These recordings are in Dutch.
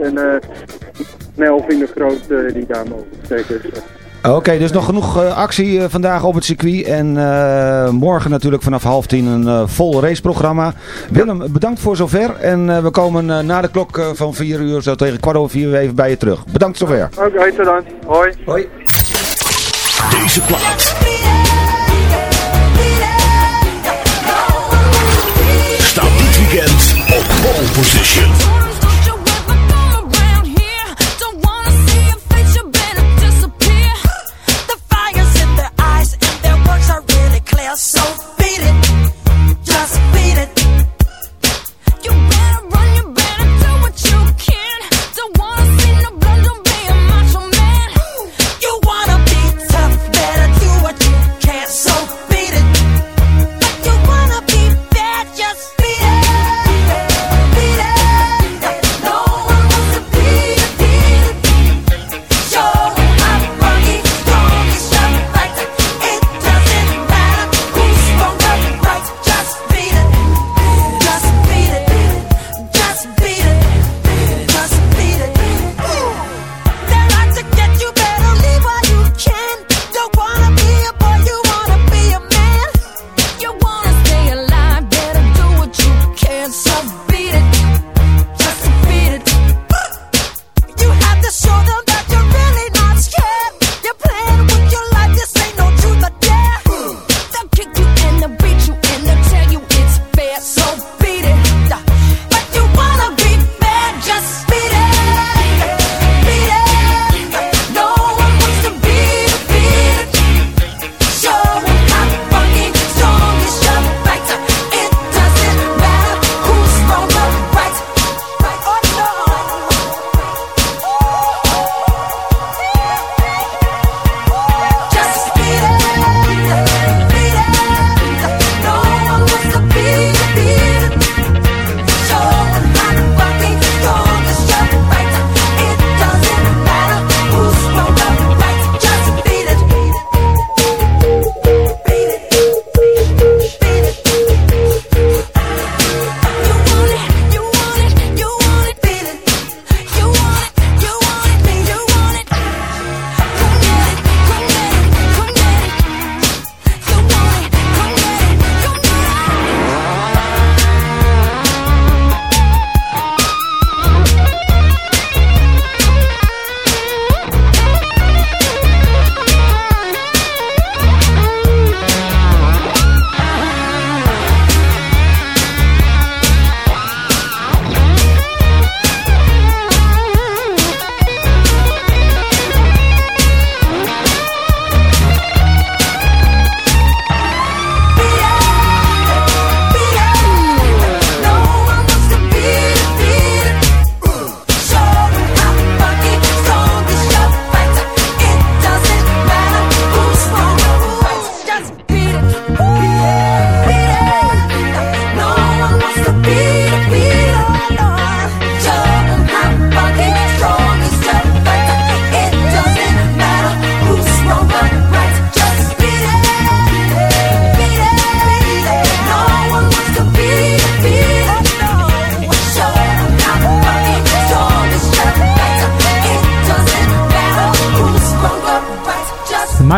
En Melvin de Groot die daar mogen steken. Dus, Oké, dus nog genoeg actie vandaag op het circuit. En morgen natuurlijk vanaf half tien een vol raceprogramma. Willem, bedankt voor zover. En we komen na de klok van vier uur, zo tegen kwart over vier, even bij je terug. Bedankt zover. Oké, okay, tot dan. Hoi. Hoi. Deze plaat. Staat dit weekend op pole position.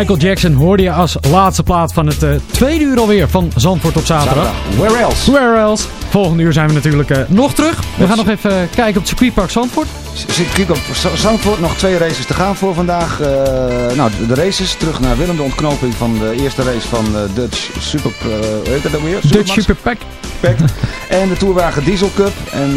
Michael Jackson hoorde je als laatste plaat van het uh, tweede uur alweer van Zandvoort op zaterdag. Where else? Where else? Volgende uur zijn we natuurlijk uh, nog terug. We gaan nog even uh, kijken op het circuitpark Zandvoort. Circuitpark Zandvoort, nog twee races te gaan voor vandaag. nou, de races, terug naar Willem, de ontknoping van de eerste race van Dutch Super... hoe heet dat weer? Dutch Super Pack. En de Tourwagen Diesel Cup. En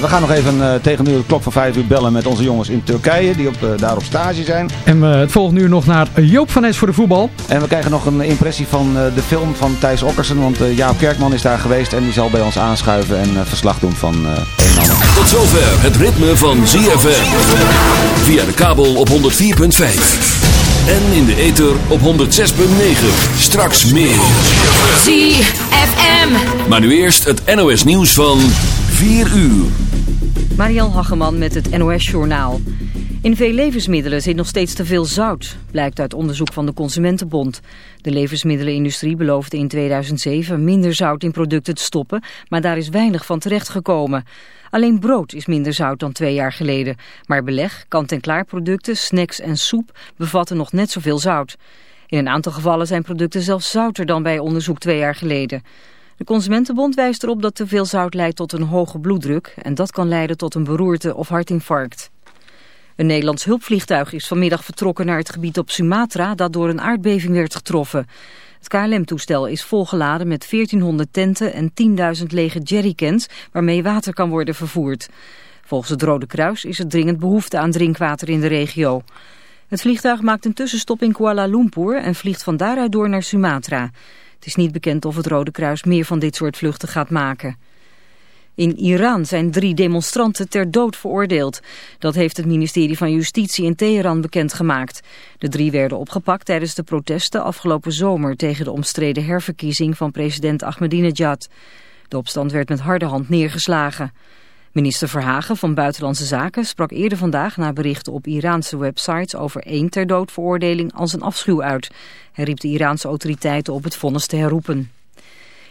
we gaan nog even tegen nu de klok van 5 uur bellen met onze jongens in Turkije. Die op, daar op stage zijn. En we het volgende uur nog naar Joop van Es voor de voetbal. En we krijgen nog een impressie van de film van Thijs Okkersen. Want Jaap Kerkman is daar geweest. En die zal bij ons aanschuiven en verslag doen van een en ander. Tot zover het ritme van ZFM. Via de kabel op 104.5. En in de ether op 106.9. Straks meer. ZFM. Maar nu eerst het NOS nieuws van 4 uur. Mariel Hageman met het NOS Journaal. In veel levensmiddelen zit nog steeds te veel zout, blijkt uit onderzoek van de Consumentenbond. De levensmiddelenindustrie beloofde in 2007 minder zout in producten te stoppen, maar daar is weinig van terechtgekomen. Alleen brood is minder zout dan twee jaar geleden, maar beleg, kant-en-klaar producten, snacks en soep bevatten nog net zoveel zout. In een aantal gevallen zijn producten zelfs zouter dan bij onderzoek twee jaar geleden. De Consumentenbond wijst erop dat te veel zout leidt tot een hoge bloeddruk en dat kan leiden tot een beroerte of hartinfarct. Een Nederlands hulpvliegtuig is vanmiddag vertrokken naar het gebied op Sumatra dat door een aardbeving werd getroffen. Het KLM-toestel is volgeladen met 1400 tenten en 10.000 lege jerrycans waarmee water kan worden vervoerd. Volgens het Rode Kruis is er dringend behoefte aan drinkwater in de regio. Het vliegtuig maakt een tussenstop in Kuala Lumpur en vliegt van daaruit door naar Sumatra. Het is niet bekend of het Rode Kruis meer van dit soort vluchten gaat maken. In Iran zijn drie demonstranten ter dood veroordeeld. Dat heeft het ministerie van Justitie in Teheran bekendgemaakt. De drie werden opgepakt tijdens de protesten afgelopen zomer... tegen de omstreden herverkiezing van president Ahmadinejad. De opstand werd met harde hand neergeslagen. Minister Verhagen van Buitenlandse Zaken sprak eerder vandaag... na berichten op Iraanse websites over één ter dood veroordeling als een afschuw uit. Hij riep de Iraanse autoriteiten op het vonnis te herroepen.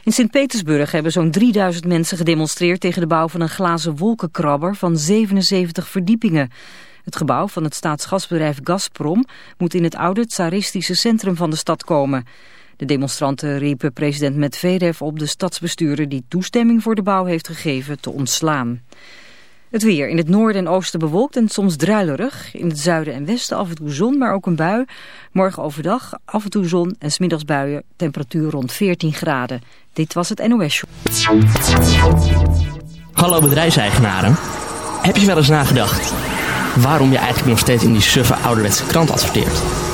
In Sint-Petersburg hebben zo'n 3000 mensen gedemonstreerd tegen de bouw van een glazen wolkenkrabber van 77 verdiepingen. Het gebouw van het staatsgasbedrijf Gazprom moet in het oude tsaristische centrum van de stad komen. De demonstranten riepen president Medvedev op de stadsbestuurder die toestemming voor de bouw heeft gegeven te ontslaan. Het weer. In het noorden en oosten bewolkt en soms druilerig. In het zuiden en westen af en toe zon, maar ook een bui. Morgen overdag af en toe zon en smiddags buien. Temperatuur rond 14 graden. Dit was het NOS Show. Hallo bedrijfseigenaren. Heb je wel eens nagedacht waarom je eigenlijk nog steeds in die suffe ouderwetse krant adverteert?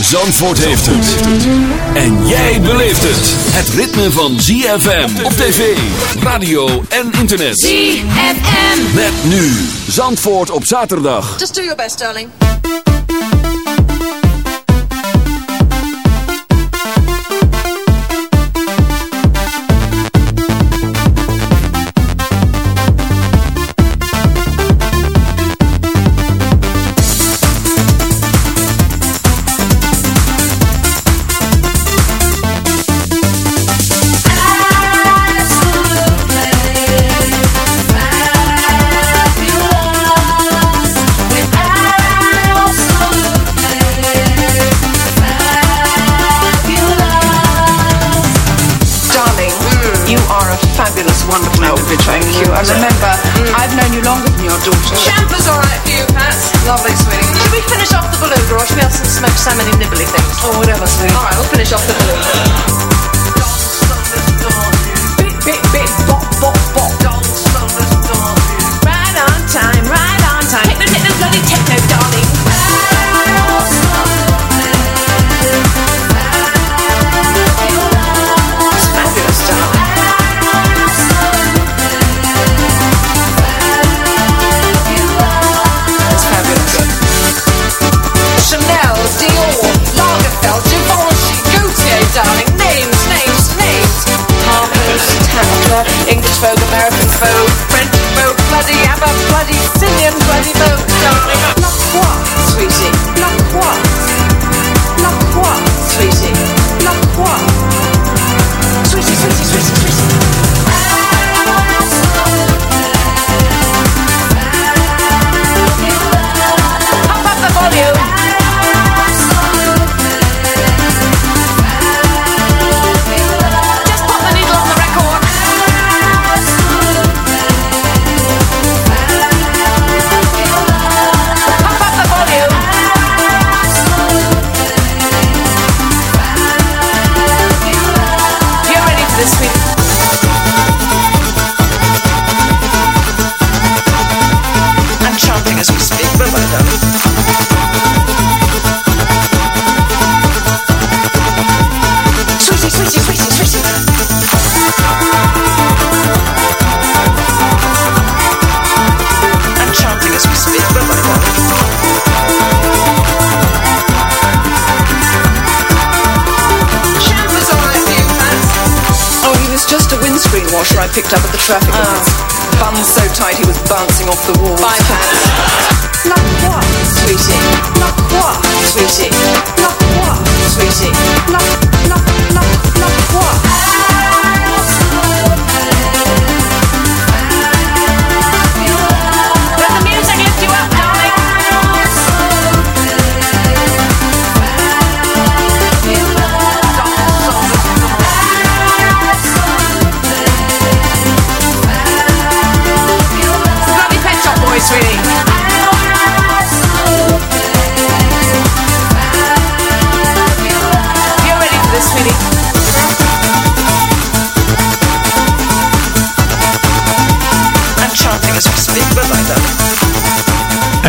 Zandvoort heeft het. En jij beleeft het. Het ritme van ZFM op tv, radio en internet. ZFM. Met nu Zandvoort op zaterdag. Just do your best, darling. And remember, I've known you longer than your daughter. Champa's alright for you, Pat. Lovely, sweetie. Should we finish off the beluga or should we have some smoked salmon and nibbly things? Or whatever, sweetie. Alright, we'll finish off the beluga.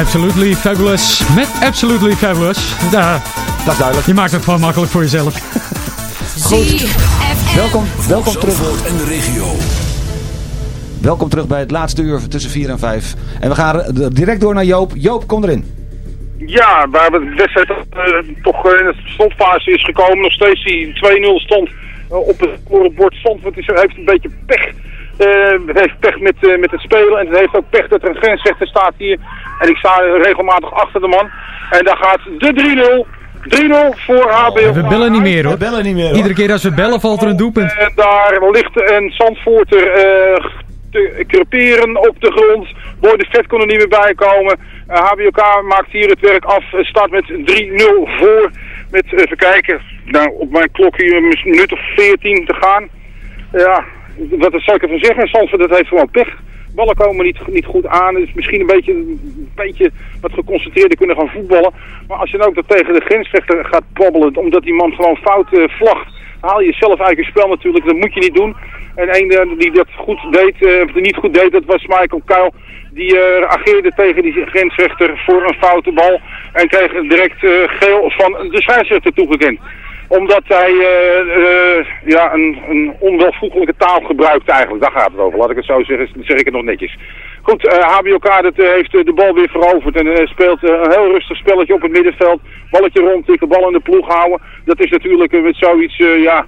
Absolutely Fabulous. Met Absolutely Fabulous. Ja, Dat is duidelijk. je maakt het gewoon makkelijk voor jezelf. Goed. Welkom, welkom terug. En de regio. Welkom terug bij het laatste uur tussen 4 en 5. En we gaan direct door naar Joop. Joop, kom erin. Ja, waar de wedstrijd eh, toch eh, in de slotfase is gekomen. Nog steeds die 2-0 stand eh, op het scorebord stond. Want het is- heeft een beetje pech. Eh, het heeft pech met, met het spelen. En het heeft ook pech dat er een grensrechter staat hier. En ik sta regelmatig achter de man. En daar gaat de 3-0. 3-0 voor HBL. We bellen niet meer hoor. We bellen niet meer hoor. Iedere keer als we bellen valt er een doelpunt. Eh, daar ligt een Zandvoorter eh, te creperen op de grond. Boy de Vet kon er niet meer bij komen. Eh, HBOK maakt hier het werk af. Eh, Staat met 3-0 voor. Met, eh, even kijken, nou, op mijn klok hier een minuut of 14 te gaan. Ja, wat zou ik ervan zeggen? Zandvoort dat heeft gewoon pech. Ballen komen niet, niet goed aan. Is misschien een beetje, een beetje wat geconcentreerder kunnen gaan voetballen. Maar als je dan ook dat tegen de grensrechter gaat babbelen, omdat die man gewoon fout eh, vlagt, haal je zelf eigenlijk een spel natuurlijk. Dat moet je niet doen. En een eh, die dat goed deed, eh, of niet goed deed, dat was Michael Kuil. Die eh, ageerde tegen die grensrechter voor een foute bal. En kreeg direct geel van de scheidsrechter toegekend omdat hij eh, eh, ja, een, een onwelvoegelijke taal gebruikt eigenlijk. Daar gaat het over, laat ik het zo zeggen. Zeg ik het nog netjes. Goed, eh HBOK heeft de bal weer veroverd en speelt een heel rustig spelletje op het middenveld. Balletje rondtikken, bal in de ploeg houden. Dat is natuurlijk met zoiets, ja,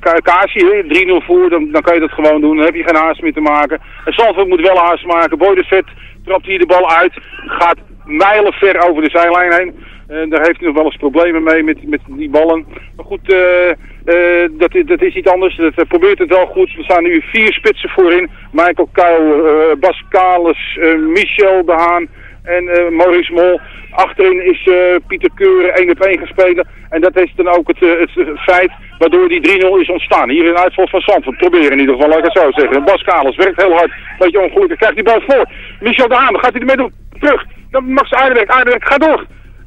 Ka- hè, 3-0 voor, dan, kan je dat gewoon doen. Dan heb je geen haast meer te maken. En Zandvoort moet wel haast maken. Boy de Vet trapt hier de bal uit. Gaat mijlen ver over de zijlijn heen. Eh, daar heeft hij nog wel eens problemen mee met, met die ballen. Maar goed, eh, eh, dat, dat is niet anders. Dat, hij probeert het wel goed. Er staan nu vier spitsen voorin. Michael Kuil, eh, Bas eh, Michel de Haan en eh, Maurice Mol. Achterin is eh, Pieter Keuren 1 op 1 gespeeld. En dat is dan ook het, eh, het eh, feit waardoor die 3-0 is ontstaan. Hier in uitval van Zandvoort. Proberen in ieder geval, laat ik het zo zeggen. Bas werkt heel hard. Beetje ongelukkig. Krijgt die bal voor. Michel de Haan, gaat hij ermee doen? Terug. Dan Max Aardewerk. Aardewerk, ga door.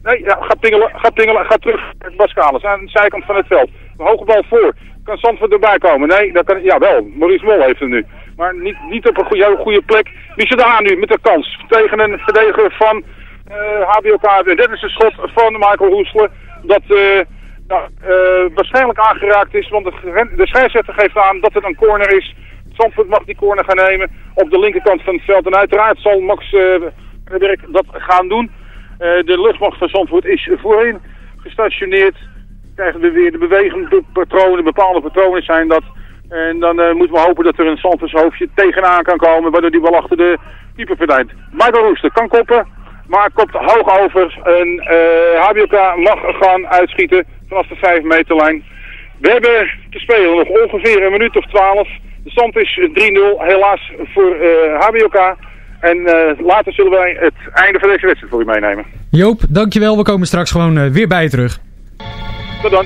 Nee, ja, gaat pingelen, gaat pingelen, gaat terug. Bas Kalis aan de zijkant van het veld. Hoge bal voor. Kan Zandvoort erbij komen? Nee, dat kan, ja wel. Maurice Mol heeft hem nu. Maar niet, niet op een goede, goede plek. Michel de Haan nu met de kans. Tegen een verdediger van eh HBOK. Dit is een schot van Michael Roesler. Dat eh, eh, waarschijnlijk aangeraakt is. Want de, de scheidsrechter geeft aan dat het een corner is. Zandvoort mag die corner gaan nemen op de linkerkant van het veld. En uiteraard zal Max Werk dat gaan doen. Eh, de luchtmacht van Zandvoort is voorin gestationeerd. Krijgen we weer de bewegende patronen, bepaalde patronen zijn dat. En dan eh, moeten we hopen dat er een Zandvoorts hoofdje tegenaan kan komen, waardoor die bal achter de keeper verdwijnt. Michael Roester kan koppen, maar kopt hoog over. En eh HBK mag gaan uitschieten vanaf de 5 meterlijn. We hebben te spelen nog ongeveer een minuut of 12. De stand is 3-0, helaas voor eh HBOK. En eh, later zullen wij het einde van deze wedstrijd voor u meenemen. Joop, dankjewel. We komen straks gewoon eh, weer bij je terug. Tot dan.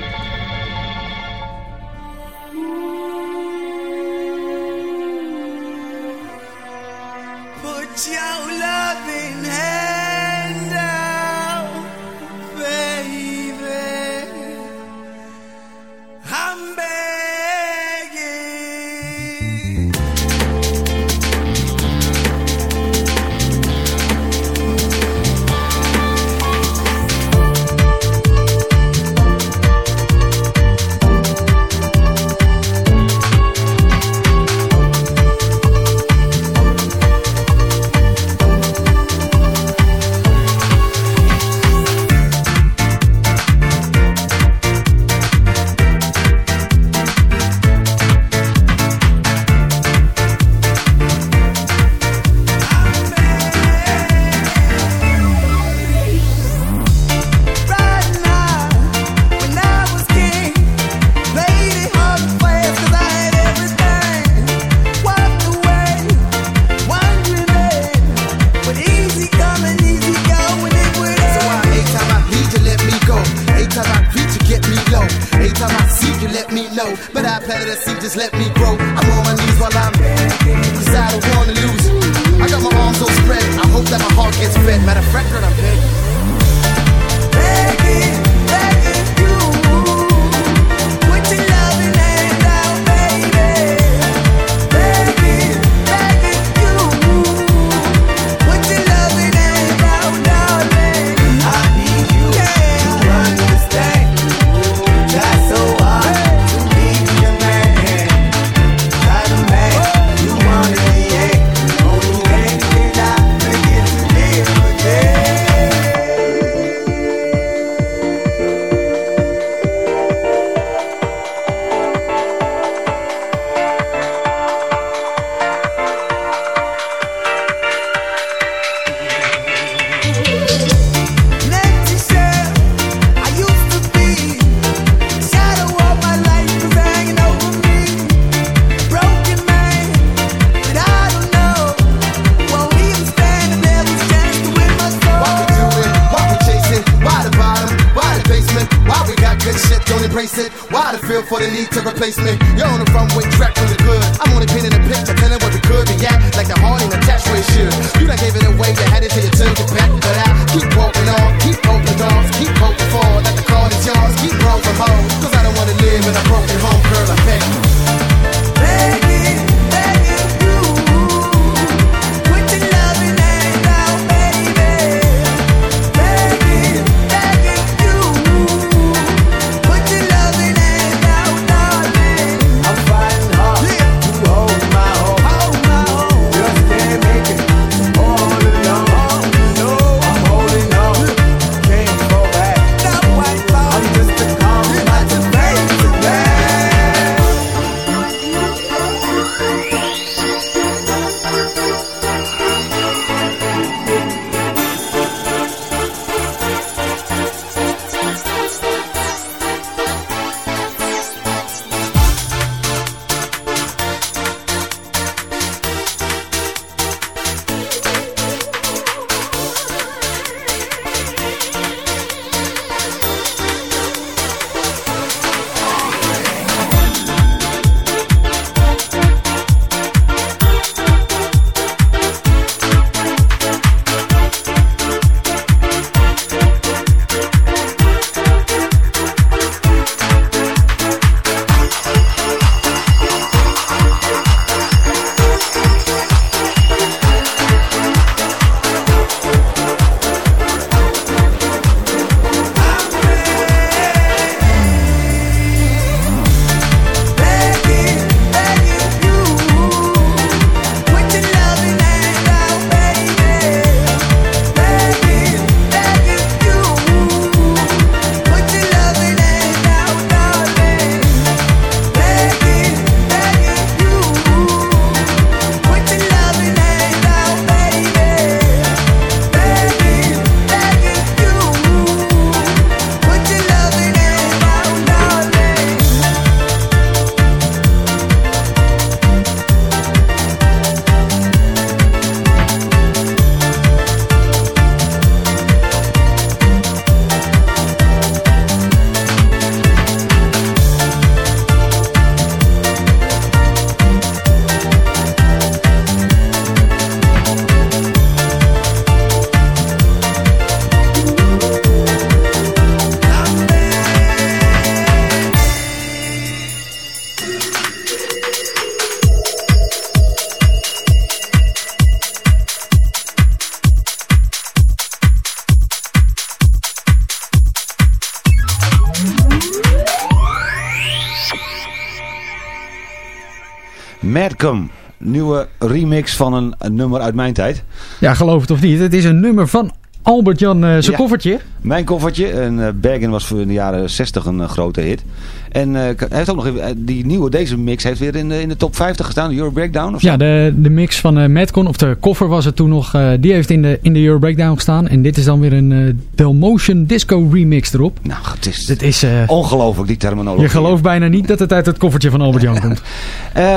Madcom. Nieuwe remix van een nummer uit mijn tijd. Ja, geloof het of niet. Het is een nummer van Albert-Jan eh, zijn koffertje. Mijn koffertje. En eh, Bergen was voor in de jaren 60 een eh, grote hit. En uh, heeft ook nog die nieuwe, deze mix heeft weer in de, in de top 50 gestaan, de Euro Breakdown of zo? Ja, de, de mix van Madcon, of de koffer was het toen nog, die heeft in de, in de Euro Breakdown gestaan. En dit is dan weer een uh, Delmotion Disco remix erop. Nou, het is, het is ongelooflijk die terminologie. Je gelooft bijna niet dat het uit het koffertje van Albert Jan komt.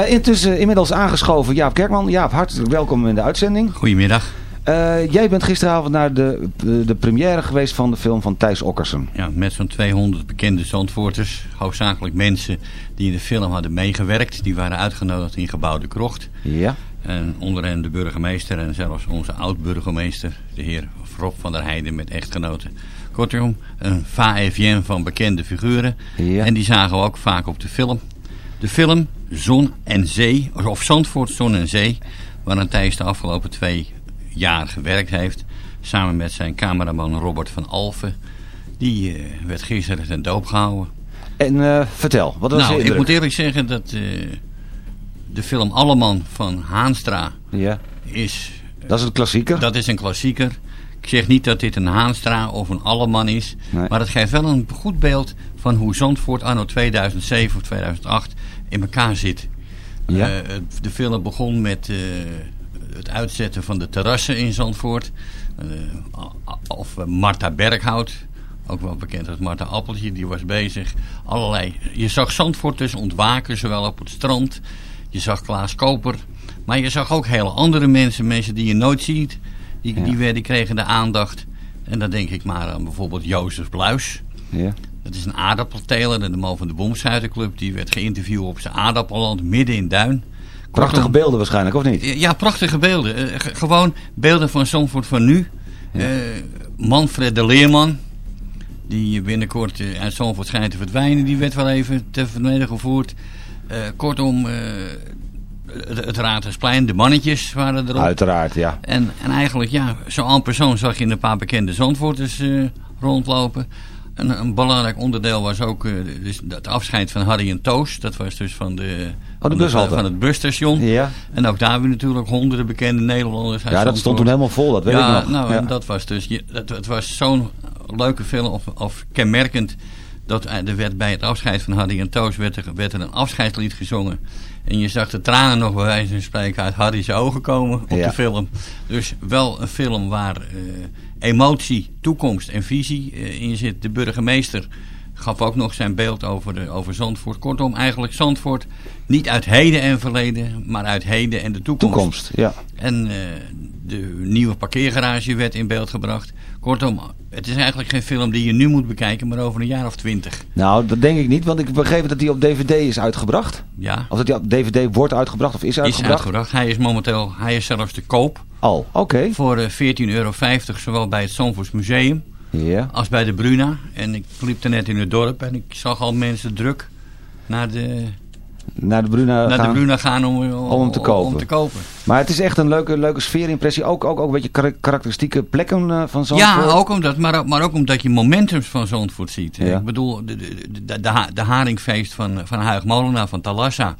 intussen inmiddels aangeschoven Jaap Kerkman. Jaap, hartelijk welkom in de uitzending. Goedemiddag. Eh, jij bent gisteravond naar de, de première geweest van de film van Thijs Okkersen. Ja, met zo'n 200 bekende Zandvoorters. Hoofdzakelijk mensen die in de film hadden meegewerkt. Die waren uitgenodigd in Gebouw de Krocht. Ja. En onder hen de burgemeester en zelfs onze oud-burgemeester, de heer Rob van der Heijden met echtgenoten. Kortom, een va-et-vient van bekende figuren. Ja. En die zagen we ook vaak op de film. De film Zon en Zee, of Zandvoort Zon en Zee, waar Thijs de afgelopen twee jaar gewerkt heeft. Samen met zijn cameraman Robert van Alfen. Die eh, werd gisteren ten doop gehouden. En eh, vertel, wat was Nou, ik moet eerlijk zeggen dat eh, de film Alleman van Haanstra Ja. is... Dat is een klassieker. Dat is een klassieker. Ik zeg niet dat dit een Haanstra of een Alleman is. Nee. Maar het geeft wel een goed beeld van hoe Zandvoort anno 2007 of 2008 in elkaar zit. Ja. De film begon met het uitzetten van de terrassen in Zandvoort. Eh, of eh, Marta Berghout, ook wel bekend als Marta Appeltje, die was bezig. Allerlei. Je zag Zandvoort dus ontwaken, zowel op het strand. Je zag Klaas Koper. Maar je zag ook hele andere mensen, mensen die je nooit ziet. Die, die, werden- die kregen de aandacht. En dan denk ik maar aan bijvoorbeeld Jozef Bluis. Ja. Dat is een aardappelteler, de man van de Bomschuitenclub. Die werd geïnterviewd op zijn aardappelland midden in Duin. Prachtige Kortom, beelden waarschijnlijk, of niet? ja, prachtige beelden. Eh, gewoon beelden van Zandvoort van nu. Eh, Manfred de Leerman, die binnenkort eh, uit Zandvoort schijnt te verdwijnen, die werd wel even te vermeden gevoerd. Kortom, het, het Raadhuisplein, de mannetjes waren erop. Uiteraard, ja. En, en eigenlijk, ja, zo aan persoon zag je een paar bekende Zandvoorters rondlopen. Een, een belangrijk onderdeel was ook dus het afscheid van Harry en Toos. Dat was dus van, de, van, het- bushalte. van het busstation. Ja. En ook daar hebben we natuurlijk honderden bekende Nederlanders. Ja, dat stond toen helemaal vol, dat weet ja, ik nog. Nou, Ja. en dat was dus, je- het, het was zo'n leuke film, of, of kenmerkend, dat er werd bij het afscheid van Harry en Toos werd er, werd er een afscheidslied gezongen. En je zag de tranen nog bij wijze van spreken uit Harry's ogen komen op Ja. de film. Dus wel een film waar eh, emotie, toekomst en visie eh, in zit. De burgemeester gaf ook nog zijn beeld over, de, over Zandvoort. Kortom, eigenlijk Zandvoort niet uit heden en verleden, maar uit heden en de toekomst. Toekomst, ja. En eh, de nieuwe parkeergarage werd in beeld gebracht. Kortom, het is eigenlijk geen film die je nu moet bekijken, maar over een jaar of twintig. Nou, dat denk ik niet, want ik begreep dat die op DVD is uitgebracht. Ja. Of dat die op DVD wordt uitgebracht of is Is uitgebracht. uitgebracht. Hij is momenteel, hij is zelfs te koop. Al, oké. Voor eh, 14,50 euro, zowel bij het Zandvoorts Museum Ja. als bij de Bruna. En ik liep er net in het dorp en ik zag al mensen druk naar de, Naar de Bruna naar de gaan. Bruna gaan om, om, te kopen. om te kopen. Maar het is echt een leuke, leuke sfeerimpressie. Ook, ook, ook een beetje kar- karakteristieke plekken eh, van Zandvoort. Ja, ook omdat, maar, ook- maar ook omdat je momentums van Zandvoort ziet. Ja. Ik bedoel, de, de, de, de, de haringfeest van, van Huig Molenaar van Talassa.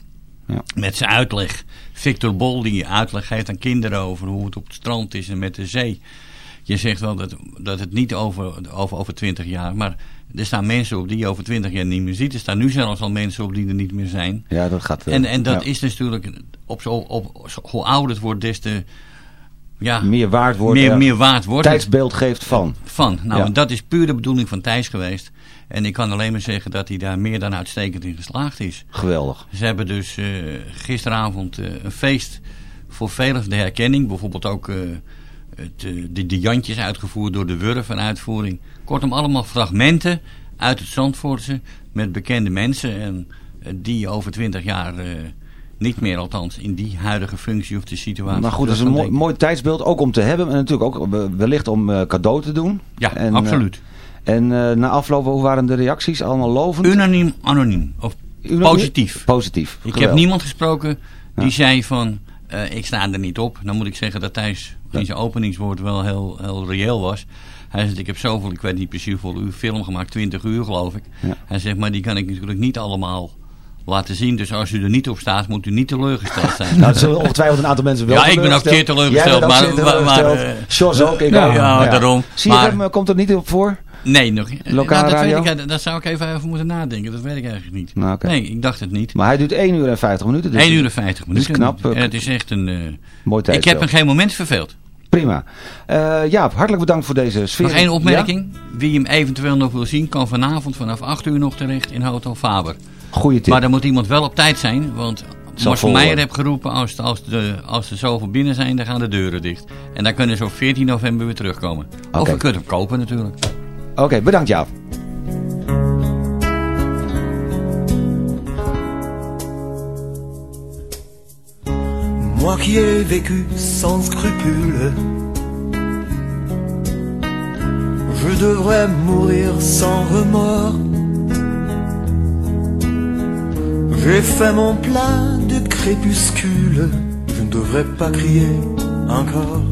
Ja. Met zijn uitleg. Victor Bol die uitleg geeft aan kinderen over hoe het op het strand is en met de zee. Je zegt wel dat, dat het niet over, over, over 20 jaar, maar er staan mensen op die je over 20 jaar niet meer ziet. Er staan nu zelfs al mensen op die er niet meer zijn. Ja, dat gaat... En, en dat ja. is natuurlijk, op, zo, op, zo- hoe ouder het wordt, des te ja, meer waard wordt. meer, ja. meer waard wordt. Tijdsbeeld geeft van. Van. Nou, Ja. dat is puur de bedoeling van Thijs geweest. En ik kan alleen maar zeggen dat hij daar meer dan uitstekend in geslaagd is. Geweldig. Ze hebben dus eh, gisteravond eh, een feest voor velen de herkenning. Bijvoorbeeld ook eh, het, eh, de, de Jantjes uitgevoerd door de Wurf en uitvoering. Kortom, allemaal fragmenten uit het Zandvoortse met bekende mensen. En eh, die over twintig jaar eh, niet meer althans in die huidige functie of de situatie. Maar goed, dat is een mooi, mooi tijdsbeeld ook om te hebben. En natuurlijk ook wellicht om eh, cadeau te doen. Ja, En, absoluut. en na afloop, hoe waren de reacties? Allemaal lovend? Unaniem, anoniem. Of Unaniem? positief. Positief. Ik heb niemand gesproken die Ja. zei van, eh, ik sta er niet op. Dan moet ik zeggen dat Thijs in zijn openingswoord wel heel, heel reëel was. Hij zegt, ik heb zoveel, ik weet niet precies hoeveel uur film gemaakt, 20 uur geloof ik. Ja. Hij zegt, maar die kan ik natuurlijk niet allemaal laten zien. Dus als u er niet op staat, moet u niet teleurgesteld zijn. Nou, er zullen ongetwijfeld een aantal mensen wel Ja, ik ben ook zeer teleurgesteld, Jij bent ook maar- zeer maar- maar, teleurgesteld. eh, Sjors ook, ik ja, ook. ja, daarom. Zie je Maar- hem, eh, komt er niet op voor? Nee, nog Lokaal nou, dat, weet ik, dat zou ik even over moeten nadenken. Dat weet ik eigenlijk niet. Nou. Nee, ik dacht het niet. Maar hij duurt 1 uur en 50 minuten. Dus 1 uur en 50 dus minuten. knap. eh, En het is echt een... eh, mooi ik tijdsbeeld. heb me geen moment verveeld. Prima. Eh Jaap, hartelijk bedankt voor deze sfeer. Nog één opmerking. Wie hem eventueel nog wil zien, kan vanavond vanaf 8 uur nog terecht in Hotel Faber. Goeie tip. Maar dan moet iemand wel op tijd zijn, want Mars vol Meijer worden. heb geroepen, als, de- als, de, als er zoveel binnen zijn, dan gaan de deuren dicht. En dan kunnen ze op 14 november weer terugkomen. Of we kunnen hem kopen natuurlijk. Oké, bedankt Jaap. Moi qui ai vécu sans scrupule, je devrais mourir sans remords. J'ai fait mon plein de crépuscule, je ne devrais pas crier encore.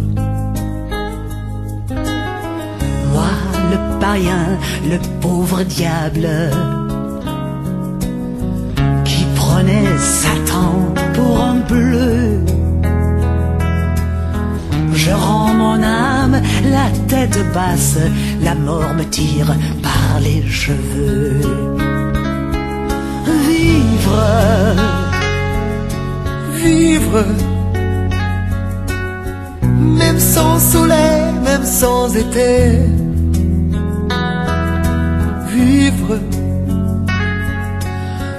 Païen, le pauvre diable, qui prenait Satan pour un bleu. Je rends mon âme la tête basse, la mort me tire par les cheveux. Vivre, Vivre, même sans soleil, même sans été.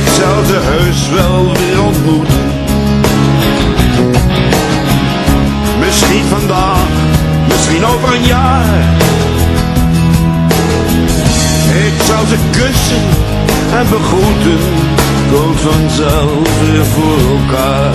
Ik zou ze heus wel weer ontmoeten. Misschien vandaag, misschien over een jaar. Ik zou ze kussen en begroeten, komt vanzelf weer voor elkaar.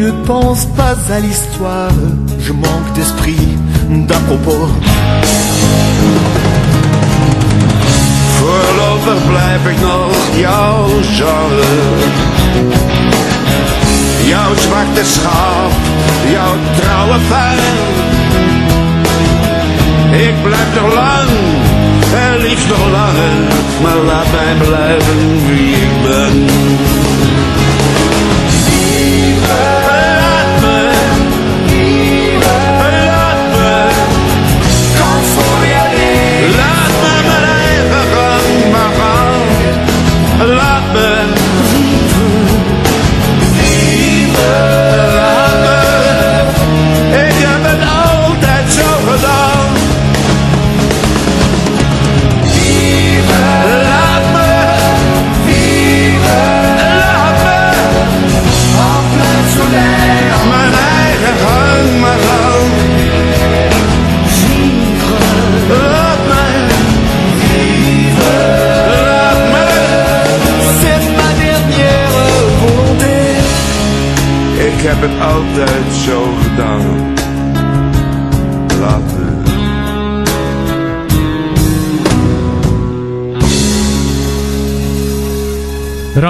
ne pense pas à l'histoire, je manque d'esprit, d'à propos. Voorlopig blijf ik nog jouw genre. Jouw zwarte schaap, jouw trouwe fan. Ik blijf nog lang, en liefst nog langer, maar laat mij blijven wie ik ben.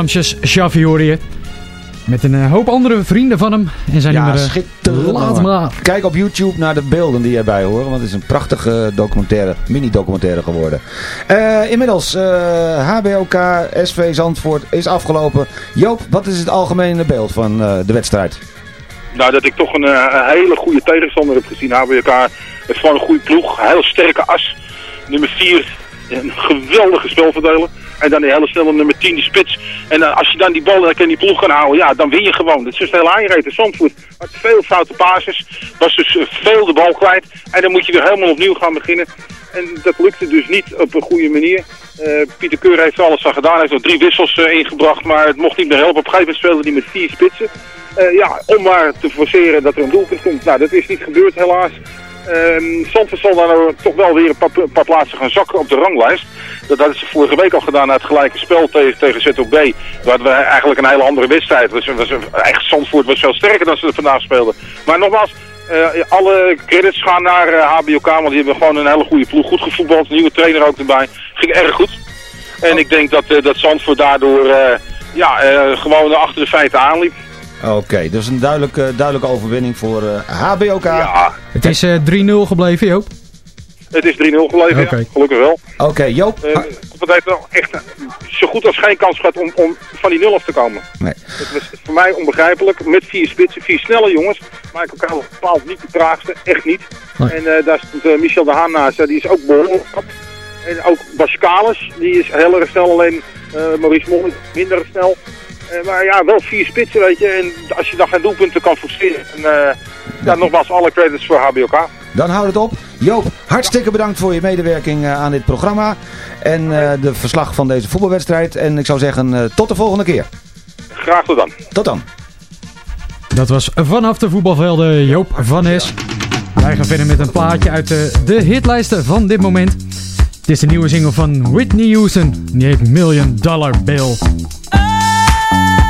Ramses hoor je. Met een eh, hoop andere vrienden van hem. En zijn Ja, nummer, eh, schitterend. Laat maar. Kijk op YouTube naar de beelden die erbij horen. Want het is een prachtige documentaire, mini-documentaire geworden. Eh, inmiddels, eh, HBOK SV Zandvoort is afgelopen. Joop, wat is het algemene beeld van eh, de wedstrijd? Nou, dat ik toch een, een hele goede tegenstander heb gezien. HBK heeft gewoon een goede ploeg. Een heel sterke as. Nummer 4, een geweldige spelverdeler. En dan die hele snelle nummer 10, de spits. En eh, als je dan die bal en die ploeg kan houden, ja, dan win je gewoon. Dat is dus heel aangereden. Zandvoort had veel foute passes. Was dus eh, veel de bal kwijt. En dan moet je weer helemaal opnieuw gaan beginnen. En dat lukte dus niet op een goede manier. Eh, Pieter Keur heeft er alles aan gedaan. Hij heeft nog drie wissels eh, ingebracht, maar het mocht niet meer helpen. Op een gegeven moment speelde hij met vier spitsen. Ja, om maar te forceren dat er een doelpunt komt. Nou, dat is niet gebeurd helaas. Ehm Zandvoort zal dan nou toch wel weer een paar, plaatsen gaan zakken op de ranglijst. Dat hadden ze vorige week al gedaan na het gelijke spel tegen, tegen ZOB. Daar hadden we eigenlijk een hele andere wedstrijd. Was, was, echt Zandvoort was veel sterker dan ze er vandaag speelden. Maar nogmaals, eh, alle credits gaan naar eh, HBOK, want die hebben gewoon een hele goede ploeg. Goed gevoetbald, nieuwe trainer ook erbij. Ging erg goed. En ik denk dat, eh, dat Zandvoort daardoor ja, gewoon achter de feiten aanliep. Oké, dus een duidelijke, duidelijke overwinning voor eh, HBOK. Ja, Het is eh, 3-0 gebleven, Joop. het is 3-0 gelegen, Oké. ja, gelukkig wel. Oké, Joop. Eh, het heeft wel echt eh, zo goed als geen kans gehad om, om van die nul af te komen. Nee. Het was voor mij onbegrijpelijk. Met vier spitsen, vier snelle jongens. Michael Kuil bepaalt niet de traagste, echt niet. Nee. En eh, daar stond eh, Michel de Haan naast, eh, die is ook behoorlijk. En ook Bas Kalis, die is heel erg snel, alleen eh, Maurice Mol is minder snel. Eh, maar ja, wel vier spitsen, weet je. En als je dan geen doelpunten kan forceren. En, eh, ja, nogmaals, alle credits voor HBOK. Dan houdt het op. Joop, hartstikke bedankt voor je medewerking eh, aan dit programma. En eh, de verslag van deze voetbalwedstrijd. En ik zou zeggen, eh, tot de volgende keer. Graag tot dan. Tot dan. Dat was vanaf de voetbalvelden Joop van Nes. Wij gaan verder met een plaatje uit de, de hitlijsten van dit moment. Het is de nieuwe single van Whitney Houston. Die heet Million Dollar Bill. Bye.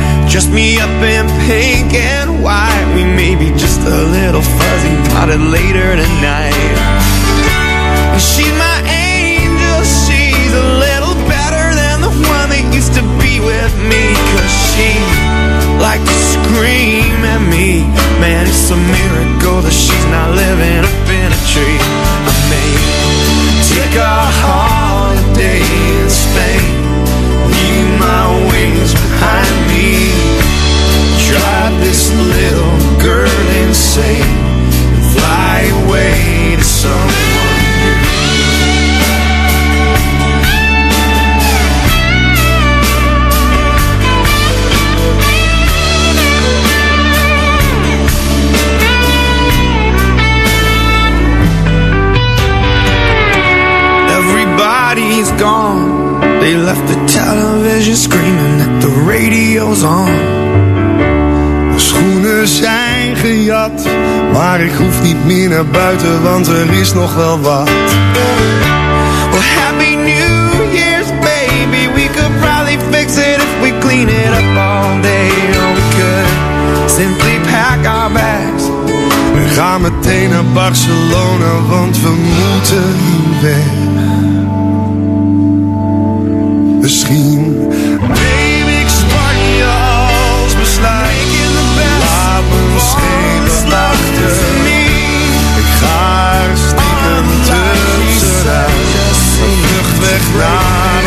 dress me up in pink and white, we may be just a little fuzzy, potted later tonight. She's my angel, she's a little better than the one that used to be with me. Cause she liked to scream at me. Man, it's a miracle that she's not living up in a tree. I may take a holiday naar buiten, want er is nog wel wat. Well, Happy New Year's, baby. We could probably fix it if we clean it up all day. Or we could simply pack our bags. We gaan meteen naar Barcelona, want we moeten weg. Misschien neem ik Spanje als besluit. Laat me schepen achter. Vlucht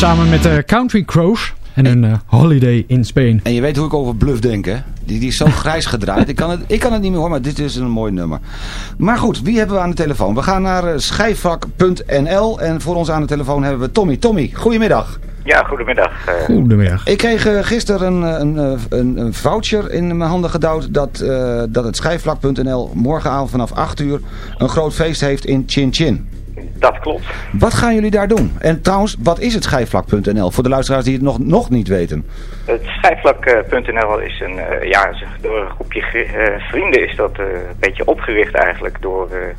samen met de Country Crows en een eh, holiday in Spain. En je weet hoe ik over Bluff denk, hè? Die, die is zo grijs gedraaid. Ik kan, het, ik kan het niet meer horen, maar dit is een mooi nummer. Maar goed, wie hebben we aan de telefoon? We gaan naar eh, schijfvak.nl en voor ons aan de telefoon hebben we Tommy. Tommy, goedemiddag. Ja, goedemiddag. eh. Goedemiddag. Ik kreeg eh, gisteren een, een, eh, een, een voucher in mijn handen gedouwd dat, eh, dat het schijfvlak.nl morgenavond vanaf 8 uur een groot feest heeft in Chin Chin. Dat klopt. Wat gaan jullie daar doen? En trouwens, wat is het schijfvlak.nl voor de luisteraars die het nog, nog niet weten? Het schijfvlak.nl is een, eh, ja, door een groepje eh, vrienden is dat eh, een beetje opgericht eigenlijk door, eh,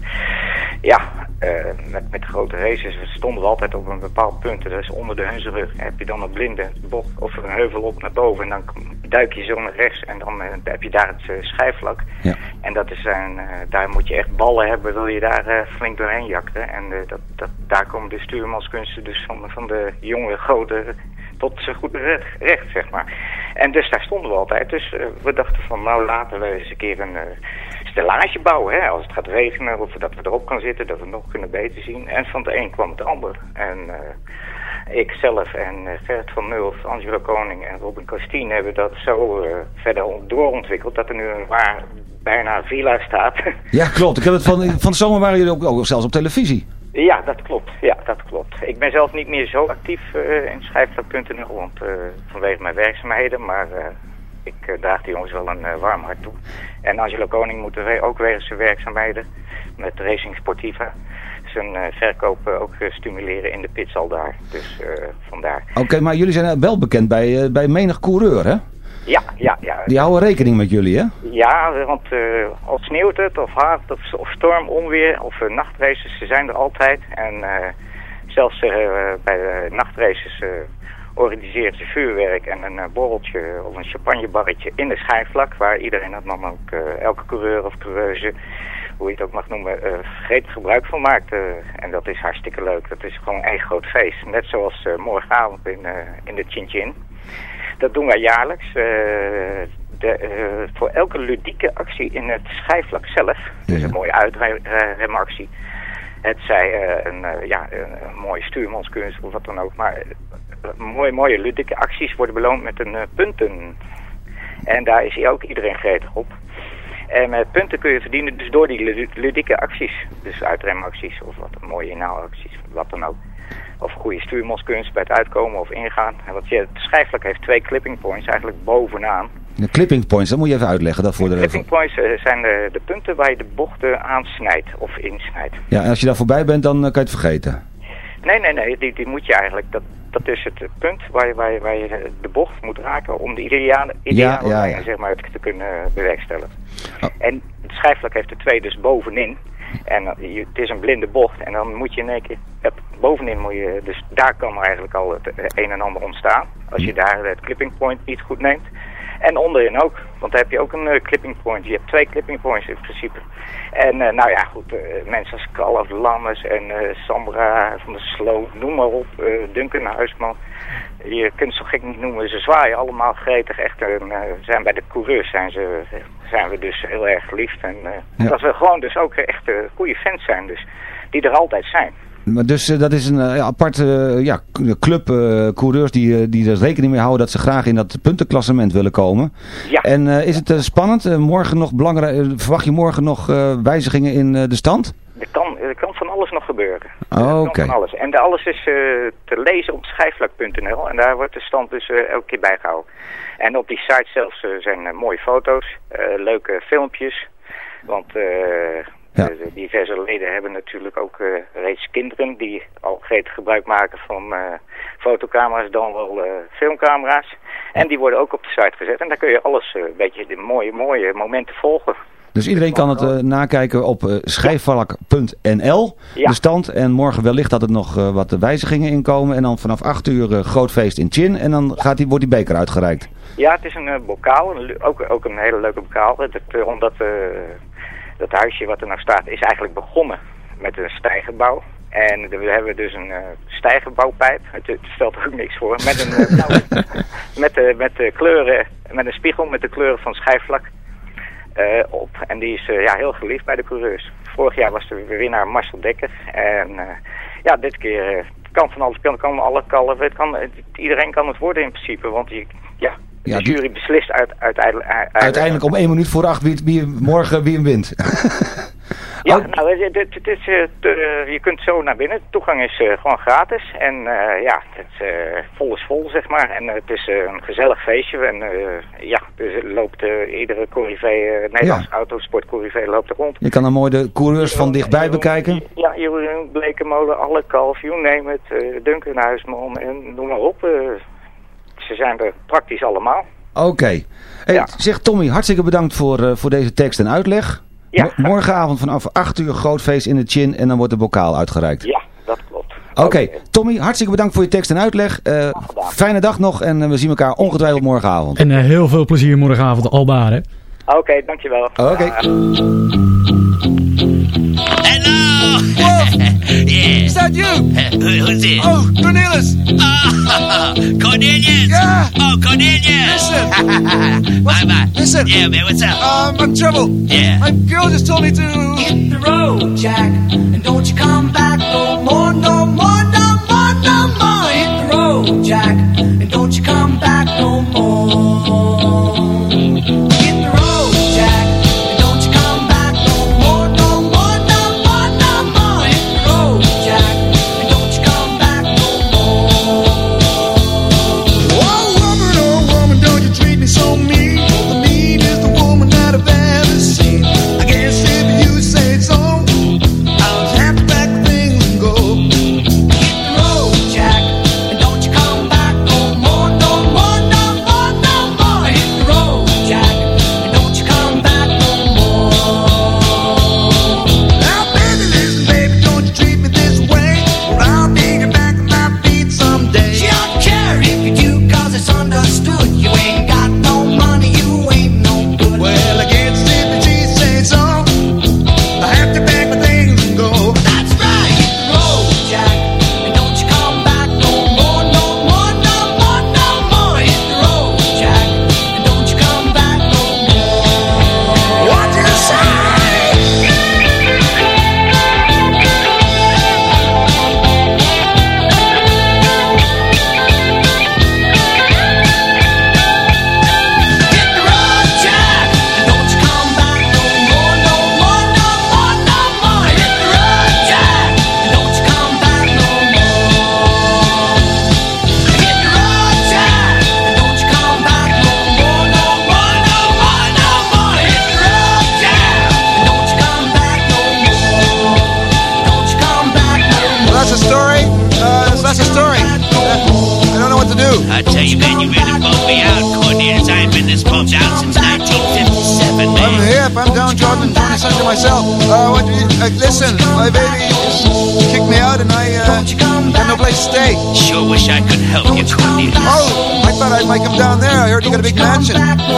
ja, eh, met, met grote races stonden we altijd op een bepaald punt. Dus onder de Hunzenrug heb je dan een blinde bocht of een heuvel op naar boven en dan duik je zo naar rechts en dan eh, heb je daar het schijfvlak. Ja. En dat is een, daar moet je echt ballen hebben, wil je daar flink doorheen jakken. En dat, dat, daar komen de stuurmanskunsten dus van, van de jonge, grote tot zijn goed recht, recht, zeg maar. En dus daar stonden we altijd. Dus we dachten van, nou laten we eens een keer een stellage bouwen. Hè? Als het gaat regenen, of dat we erop kan zitten, dat we het nog kunnen beter zien. En van de een kwam het ander. En eh, ik zelf en eh, Gert van Mulf, Angelo Koning en Robin Costien hebben dat zo eh, verder doorontwikkeld... dat er nu een waar bijna villa staat. Ja, klopt. Ik heb het van, van de zomer waren jullie ook, ook zelfs op televisie. Ja, dat klopt. Ja, dat klopt. Ik ben zelf niet meer zo actief eh, in schrijfvlak.nl, want eh, vanwege mijn werkzaamheden, maar ik eh, draag die jongens wel een eh, warm hart toe. En Angelo Koning moet er ook wegens zijn werkzaamheden met Racing Sportiva zijn eh, verkoop ook stimuleren in de pits al daar. Dus vandaar. Oké, maar jullie zijn wel bekend bij, bij menig coureur, hè? Ja, ja, ja. Die houden rekening met jullie, hè? Ja, want al sneeuwt het, of hard, of, of storm, onweer, of nachtraces, ze zijn er altijd. En zelfs bij de nachtraces organiseert ze vuurwerk en een eh, borreltje of een champagnebarretje in de schijfvlak. Waar iedereen er dan ook, eh, elke coureur of coureuse, hoe je het ook mag noemen, eh gretig gebruik van maakt. en dat is hartstikke leuk. Dat is gewoon een groot feest. Net zoals morgenavond in, in de Chin Chin. Dat doen wij jaarlijks. de, voor elke ludieke actie in het schijfvlak zelf, dus een mooie uitremactie, het zij een, ja, een, mooie stuurmanskunst of wat dan ook, maar mooie, mooie ludieke acties worden beloond met een eh, punten. En daar is ook iedereen gretig op. En met punten kun je verdienen dus door die lu- ludieke acties. Dus uitremacties of wat mooie inhaalacties, wat dan ook. Of goede stuurmanskunst bij het uitkomen of ingaan. En wat je, het heeft twee clipping points eigenlijk bovenaan. De clipping points, dat moet je even uitleggen. Dat voor de, Clipping points eh, zijn de, de punten waar je de bochten aansnijdt of insnijdt. ja, en als je daar voorbij bent, dan eh, kan je het vergeten. Nee, nee, nee, die, die moet je eigenlijk, dat, dat is het punt waar je, waar, je, waar je de bocht moet raken om de ideale, ideale ja, lijn, ja. zeg maar, te kunnen bewerkstelligen. En het schijfvlak heeft er twee dus bovenin. En eh, je- het is een blinde bocht en dan moet je in één keer, bovenin moet je, dus daar kan er eigenlijk al het eh, een en ander ontstaan. Als je daar het clipping point niet goed neemt. En onderin ook, want daar heb je ook een eh, clipping point. Je hebt twee clipping points in principe. En eh, nou ja, goed, eh, mensen als Calaf Lammers en Sandra van der Sloot, noem maar op, Duncan Huisman. Je kunt ze zo gek niet noemen, ze zwaaien allemaal gretig. Echt, en, zijn bij de coureurs zijn, ze, zijn we dus heel erg geliefd. En dat we gewoon dus ook echt goede fans zijn, dus, die er altijd zijn. Maar dus eh, dat is een eh, aparte eh, ja, club coureurs die, die er rekening mee houden dat ze graag in dat puntenklassement willen komen. Ja. En is het spannend? Morgen nog belangrijk, verwacht je morgen nog wijzigingen in de stand? Er kan, er kan van alles nog gebeuren. Oh, Oké. van alles. En de alles is te lezen op schijfvlak.nl en daar wordt de stand dus elke keer bijgehouden. En op die site zelfs zijn mooie foto's, leuke filmpjes. Want eh, de, de diverse leden hebben natuurlijk ook eh, reeds kinderen die al gretig gebruik maken van eh, fotocamera's dan wel eh, filmcamera's. En die worden ook op de site gezet en daar kun je alles eh, een beetje de mooie, mooie momenten volgen. Dus iedereen kan het eh, nakijken op eh schijfvalk.nl, Ja. de stand. En morgen wellicht dat er nog eh, wat wijzigingen in komen. En dan vanaf 8 uur eh, groot feest in Chin. En dan gaat die, wordt die beker uitgereikt. Ja, het is een eh, bokaal, ook, ook een hele leuke bokaal. Eh, omdat eh, dat huisje wat er nou staat is eigenlijk begonnen met een stijgerbouw. En we hebben dus een eh stijgerbouwpijp, het, het stelt er ook niks voor, met, een, eh, blauwe- met, de, met de kleuren, met een spiegel met de kleuren van schijfvlak eh, op. En die is eh, ja, heel geliefd bij de coureurs. Vorig jaar was de winnaar Marcel Dekker. En eh, ja, dit keer eh, kan van alles, kan, kan alle kalven. Het kan, het- iedereen kan het worden in principe, want je, ja, Ja, die- jury beslist uit, uiteindelijk. Uiteindelijk om 1 minuut voor 8 wie, wie morgen wie hem wint. Ja, nou, het, het, het is, eh, te- je kunt zo naar binnen. De toegang is eh, gewoon gratis. En eh, ja, het is, eh, vol is vol, zeg maar. En het is een gezellig feestje. En ja, dus er loopt iedere corrivee, uh, Nederlands autosport corrivee loopt er rond. Je kan dan mooi de coureurs van dichtbij bekijken. Ja, Jeroen Blekenmolen, alle kalf, you name it. Uh, Duncan Huisman en noem maar op. ze zijn er praktisch allemaal. Oké. Hey, Zeg Tommy, hartstikke bedankt voor, eh, voor deze tekst en uitleg. Ja. Mo- morgenavond vanaf 8 uur groot feest in de Chin en dan wordt de bokaal uitgereikt. Ja, dat klopt. Oké, Tommy, hartstikke bedankt voor je tekst en uitleg. Eh, fijne dag nog en eh, we zien elkaar ongetwijfeld morgenavond. En eh, heel veel plezier morgenavond Albaar, hè? Oké, dankjewel. Oké. yeah. Is that you? Who, who's it? Oh, Cornelius. Oh, Cornelius. Yeah. Oh, Cornelius. Listen. bye bye. Listen. Yeah, man. What's up? Um, I'm in trouble. Yeah. My girl just told me to hit the road, Jack, and don't you come back no more, no more, no more, no more. Hit the road, Jack, and don't you come back no more.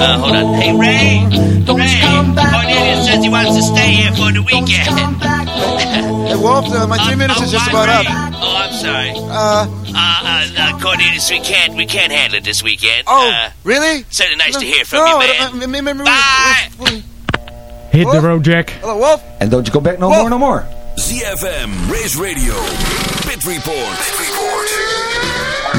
Uh, hold on. Hey, Ray. Ray. Cornelius says he wants to stay here for the weekend. Hey, Wolf, uh, my three minutes is just about up. Oh, I'm sorry. Uh, Uh, uh, uh, Cornelius, we can't, we can't handle it this weekend. Oh, uh, really? Certainly nice to hear from no, you, uh, man. m- Hit the road, Jack. Hello, Wolf. And don't you go back no more, no more. ZFM, Race Radio, Pit Report. Pit Report.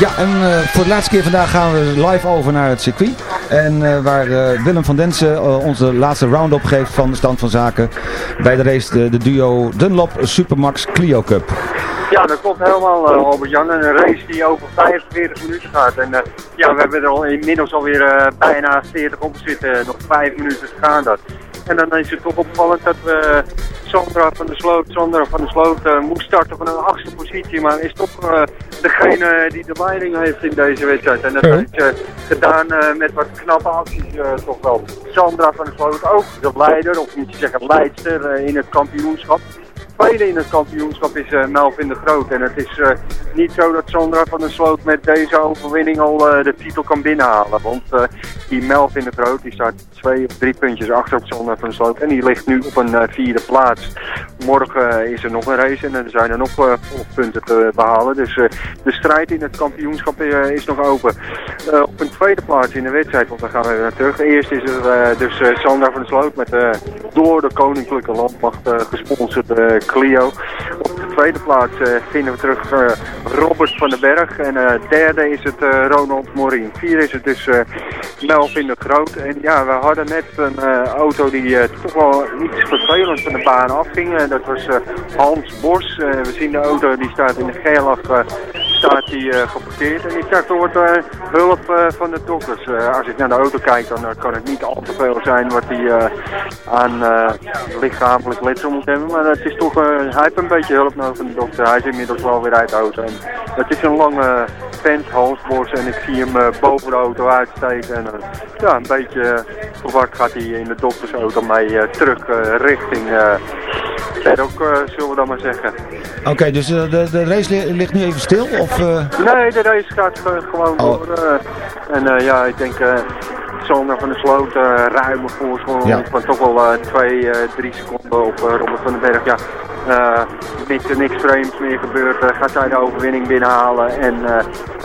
Ja, en eh, voor de laatste keer vandaag gaan we live over naar het circuit. En eh, waar eh, Willem van Densen eh, onze laatste round-up geeft van de stand van zaken. Bij de race de, duo Dunlop Supermax Clio Cup. Ja, dat klopt helemaal, uh, Albert-Jan. Een race die over 45 minuten gaat. En ja, we hebben er al inmiddels alweer eh, bijna 40 op zitten. Nog 5 minuten te gaan dat. En dan is het toch opvallend dat we Sandra van der Sloot, Sandra van der Sloot eh, moest starten van een achtste positie. Maar is toch eh, degene die de leiding heeft in deze wedstrijd. En dat heeft ze gedaan eh, met wat knappe acties toch wel. Sandra van der Sloot ook de leider, of moet je zeggen leidster in het kampioenschap. Tweede in het kampioenschap is eh, Melvin de Groot. En het is eh, niet zo dat Sandra van der Sloot met deze overwinning al eh, de titel kan binnenhalen. Want die Melvin de Groot die staat twee of drie puntjes achter op Sandra van der Sloot. En die ligt nu op een vierde plaats. Morgen is er nog een race en er zijn er nog punten te behalen. Dus de strijd in het kampioenschap is nog open. Op een tweede plaats in de wedstrijd, want daar gaan we weer naar terug. Eerst is er dus Sandra van der Sloot met door de Koninklijke Landmacht gesponsord Clio. Op de tweede plaats eh, vinden we terug eh, Robert van den Berg. En eh, derde is het Ronald Morin. Vier is het dus Melvin de Groot. En ja, we hadden net een auto die toch wel iets vervelend van de baan afging. Eh, dat was Hans Bos. We zien de auto, die staat in de eh, staat die eh, geparkeerd. En ik dacht, er wordt hulp van de dokters. Als ik naar de auto kijk, dan kan het niet al te veel zijn wat hij aan lichamelijk letsel moet hebben. Maar het is toch, eh, hij heeft een beetje hulp nodig van de dokter. Hij is inmiddels wel weer uit de auto. En het is een lange vent, Hans Bos. En ik zie hem eh, boven de auto uitsteken. En eh, ja, een beetje verward gaat hij in de doktersauto mee eh, terug richting ook zullen we dan maar zeggen. Oké, dus de, de race li- ligt nu even stil? Of? Nee, de race gaat gewoon Oh. door. en ja, ik denk Sander van der Sloot, eh ruime voorsprong Ja. van toch wel eh, twee, eh, drie seconden op Robert van den Berg. Ja, eh niks, niks vreemds meer gebeurt. gaat hij de overwinning binnenhalen en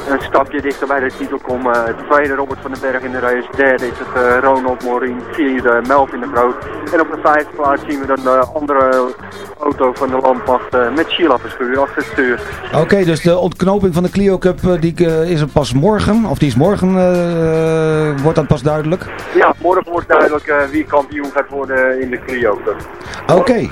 een stapje dichter bij de titel komen. Tweede Robert van den Berg in de race. Derde is het Ronald Morin. Vierde Melvin de Groot. En op de vijfde plaats zien we dan de andere auto van de landmacht eh, met Sheila Verschuur achter het stuur. Oké, dus de ontknoping van de Clio Cup eh, die, eh, is er pas morgen, of die is morgen, wordt dat pas duidelijk? Ja, morgen wordt duidelijk wie kampioen gaat worden in de Clio Cup. Oké,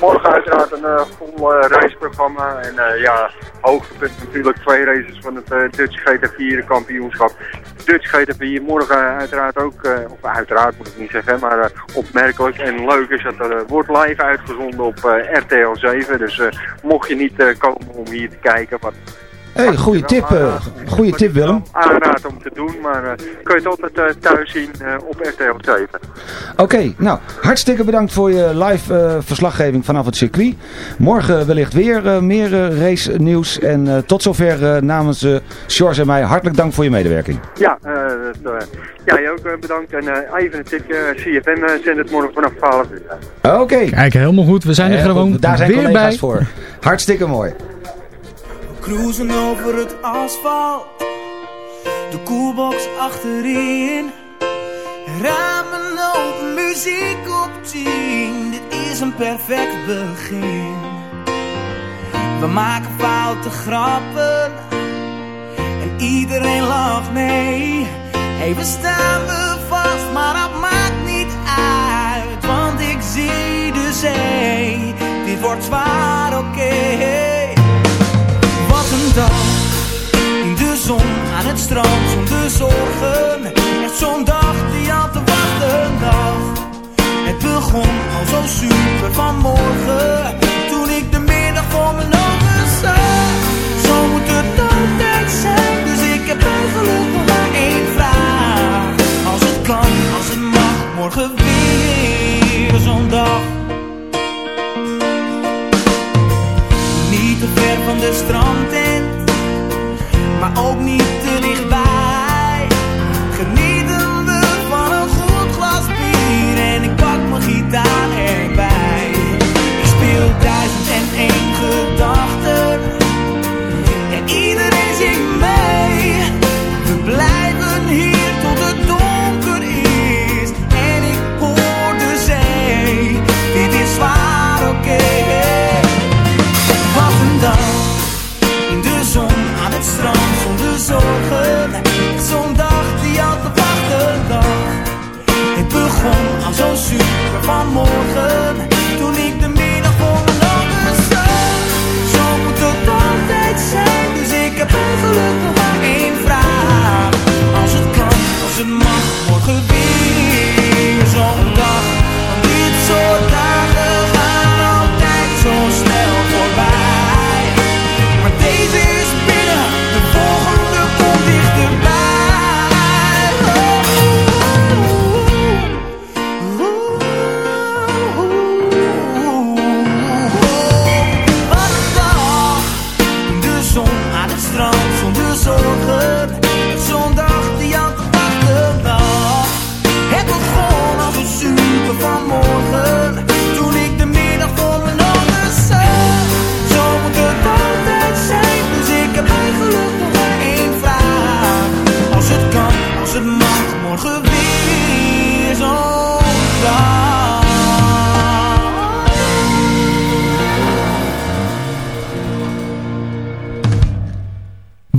Morgen uiteraard een eh, vol eh, raceprogramma. En eh, ja, hoogtepunt natuurlijk twee races van het Dutch GT4 kampioenschap. Dutch GT4 morgen uiteraard ook, of uiteraard moet ik niet zeggen, maar opmerkelijk en leuk is dat er wordt live uitgezonden op RTL 7. Dus mocht je niet komen om hier te kijken, wat hey, goede tip, eh goede tip Willem. aanraad om te doen, maar eh, kun je het altijd eh, thuis zien eh, op RTL 7. Oké, nou, hartstikke bedankt voor je live eh, verslaggeving vanaf het circuit. Morgen wellicht weer eh, meer eh, race nieuws. En eh, tot zover eh, namens eh Sjors en mij hartelijk dank voor je medewerking. Ja, eh, dat, eh, jij ook eh, bedankt. En eh, even een tipje, eh, CFM eh, zendt het morgen vanaf 12 uur. Oké. Kijk, helemaal goed. We zijn er gewoon Daar zijn weer collega's bij. voor. Hartstikke mooi. Cruisen over het asfalt, de koelbox achterin. Ramen open, muziek op 10, dit is een perfect begin. We maken foute grappen en iedereen lacht mee. Hey, we staan we vast, maar dat maakt niet uit, want ik zie de zee. Dit wordt zwaar, oké. Dag de zon aan het strand zonder zorgen. Echt zo'n dag die al te wachten dacht. Het begon al zo super vanmorgen. Toen ik de middag voor mijn ogen zag.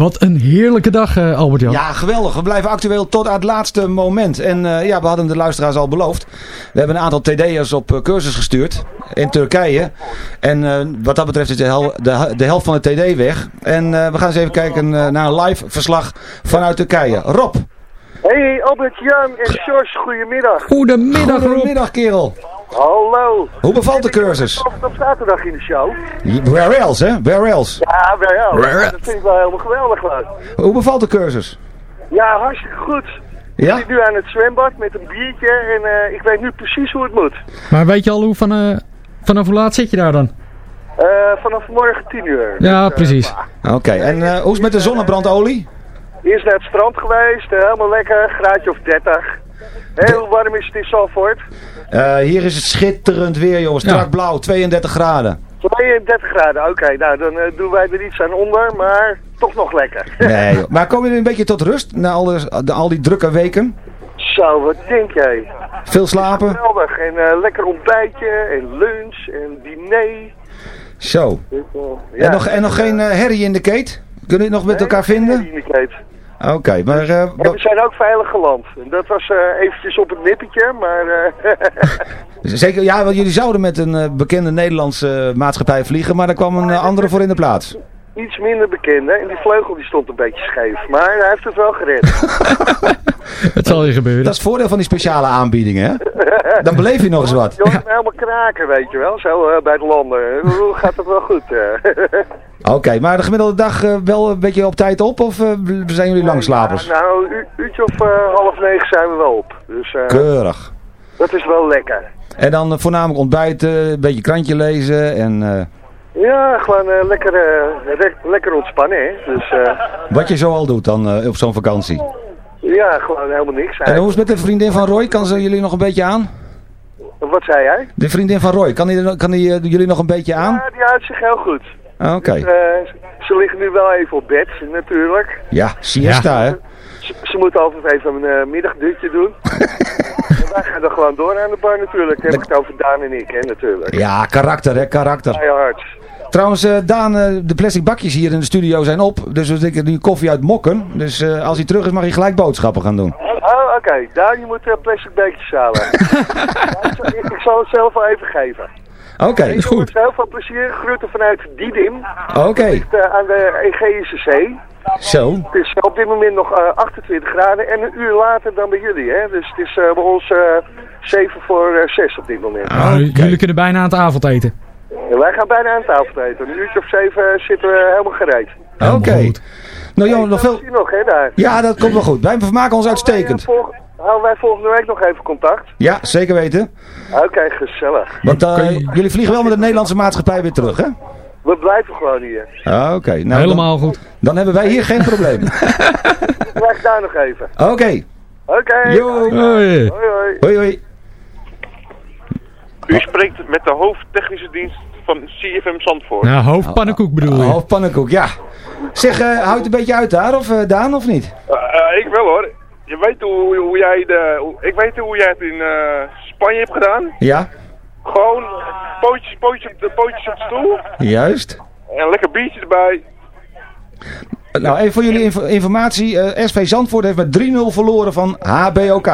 Wat een heerlijke dag, eh, Albert-Jan. Ja, geweldig. We blijven actueel tot aan het laatste moment. En eh, ja, we hadden de luisteraars al beloofd. We hebben een aantal TD'ers op eh, cursus gestuurd in Turkije. En eh, wat dat betreft is de, hel- de, de helft van de TD weg. En eh, we gaan eens even kijken eh, naar een live verslag vanuit Turkije. Rob. Hey Albert Jan en George, goedemiddag. Goedemiddag, Rob. Goedemiddag, kerel. Hallo. Hoe bevalt de cursus? Op zaterdag in de show. Where else, hè? Where else? Ja. Where Dat vind ik wel helemaal geweldig leuk. Hoe bevalt de cursus? Ja, hartstikke goed. Ja? Ik zit nu aan het zwembad met een biertje en eh, ik weet nu precies hoe het moet. Maar weet je al hoe van, eh, vanaf hoe laat zit je daar dan? Eh, vanaf morgen 10 uur. Ja, Dus, precies. Oké, en eh, hoe is het met de zonnebrandolie? Eerst naar het strand geweest, helemaal lekker, graadje of 30. Hoe warm is het in Salford? Eh, hier is het schitterend weer, jongens. Strak blauw, 32 graden. 32 graden, oké. nou, dan eh, doen wij er iets aan onder, maar toch nog lekker. Nee, joh. Maar kom je een beetje tot rust na al, de, de- al die drukke weken? Zo, wat denk jij? Veel slapen? Geweldig. En eh, lekker ontbijtje en lunch en diner. Zo. Dus, eh, En, nog, en nog geen herrie in de keet? Kunnen we het nog met elkaar vinden? Indicate. Oké, maar... eh, En we zijn ook veilig geland. Dat was eh, eventjes op het nippertje, maar... eh, zeker, ja, want jullie zouden met een bekende Nederlandse maatschappij vliegen, maar er kwam een andere voor in de plaats. Iets minder bekende. En die vleugel die stond een beetje scheef. Maar hij heeft het wel gered. Het zal je gebeuren. Dat is het voordeel van die speciale aanbiedingen, hè? Dan beleef je nog eens wat. Je hoort helemaal kraken, weet je wel. Zo eh, bij het landen. Hoe gaat het wel goed? eh? Oké, maar de gemiddelde dag eh, wel een beetje op tijd op of zijn jullie langslapers? Ja, nou, een uurtje of half negen zijn we wel op. Dus eh, Keurig. dat is wel lekker. En dan voornamelijk ontbijten, een beetje krantje lezen en eh, Ja, gewoon eh, lekker, eh, lekker ontspannen, hè. Dus eh, wat je zo al doet dan eh, op zo'n vakantie. ja, gewoon helemaal niks. En hoe is het met de vriendin van Roy? Kan ze jullie nog een beetje aan? Wat zei jij? De vriendin van Roy, kan die, kan die jullie nog een beetje aan? Ja, die houdt zich heel goed. Oké. Dus, eh, ze liggen nu wel even op bed, natuurlijk. Ja, siesta hè? Ze, ze moeten altijd even een uh, middagdutje doen. en wij gaan dan gewoon door aan de bar natuurlijk. Heb ik het over Daan en ik, hè, natuurlijk. Ja, karakter hè, karakter. Keihard. Trouwens, eh, Daan, eh, de plastic bakjes hier in de studio zijn op. Dus we drinken nu koffie uit mokken. Dus eh, als hij terug is mag hij gelijk boodschappen gaan doen. Oh, oké. Daan, je moet uh, plastic beetjes halen. Ja, ik, zal- ik zal het zelf wel even geven. Oké, Ik is goed. Heel veel plezier. Groeten vanuit Didim. Oké. Uh, aan de Egeïsche Zee. Zo. Het is op dit moment nog uh, 28 graden en een uur later dan bij jullie. Hè? Dus het is uh, bij ons uh, 7 voor 6 op dit moment. Ah, Jullie kunnen bijna aan het avondeten. Wij gaan bijna aan tafel eten. Een uurtje of 7 zitten we helemaal gereed. Oké. Nou Johan, nog veel... Nog, hè, daar. Ja, dat komt wel goed. Wij vermaken ons uitstekend. Volg- Houden wij volgende week nog even contact? Ja, zeker weten. Oké, gezellig. Want eh, jullie vliegen wel met de Nederlandse maatschappij weer terug, hè? We blijven gewoon hier. Ah, Oké. nou, Helemaal dan, goed. Dan hebben wij hier geen probleem. Blijf daar nog even. Oké. Oké. Hoi hoi. Hoi hoi. U spreekt met de hoofdtechnische dienst van CFM Zandvoort. Ja, hoofdpannenkoek bedoel je. Hoofdpannenkoek, ja. Zeg, eh houdt het een beetje uit daar, of eh, Daan, of niet? Eh, ik wel hoor. Je weet hoe, hoe jij de, hoe- ik weet hoe jij het in eh, Spanje hebt gedaan. Ja, Gewoon pootjes, pootjes, op de, pootjes op de stoel juist. en een lekker biertje erbij. Nou, even voor jullie info- informatie. eh, SV Zandvoort heeft met 3-0 verloren van HBOK.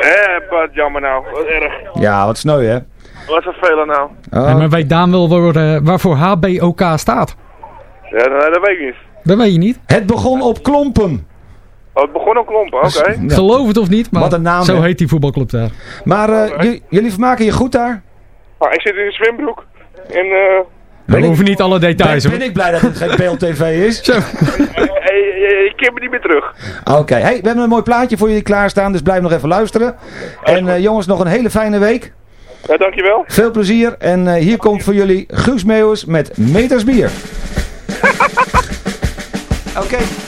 Eh, wat jammer nou. Wat erg. Ja, wat sneu, hè? Wat vervelend nou. Oh, Ja, maar weet Daan wel waar, eh, waarvoor HBOK staat? Ja, dat, dat weet ik niet. Dat weet je niet. Het begon op klompen. Oh, het begon op klompen, oké. Geloof het of niet, maar Wat een naam, zo heet die voetbalclub daar. Maar eh, jullie vermaken je goed daar? Nou, ik zit in een zwembroek. En eh We hoeven niet alle details. Ben, ben ik blij dat het geen PLTV is? Zo. eh, ik keer me niet meer terug. Oké, hey, we hebben een mooi plaatje voor jullie klaarstaan, dus blijf nog even luisteren. En eh, jongens, nog een hele fijne week. Ja, dankjewel. Veel plezier. En eh, hier komt voor jullie Guus Meeuwis met Meters Bier. Oké.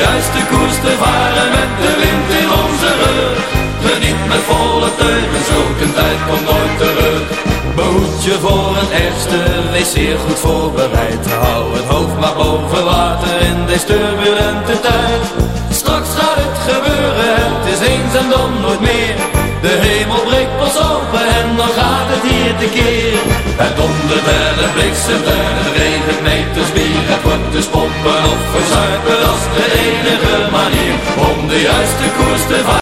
De juiste koers te varen met de wind in onze rug. Geniet met volle teugen, een tijd komt nooit terug. Behoed je voor het ergste, wees zeer goed voorbereid. Hou het hoofd maar boven water in deze turbulente tijd. Straks gaat het gebeuren, het is eens en dan nooit meer. De hemel breekt pas open en dan gaat het hier tekeer. Het dondert en het bliksemt en het regent meters bier. Het wordt dus pompen of verzuipen, dat de enige manier om de juiste koers te varen.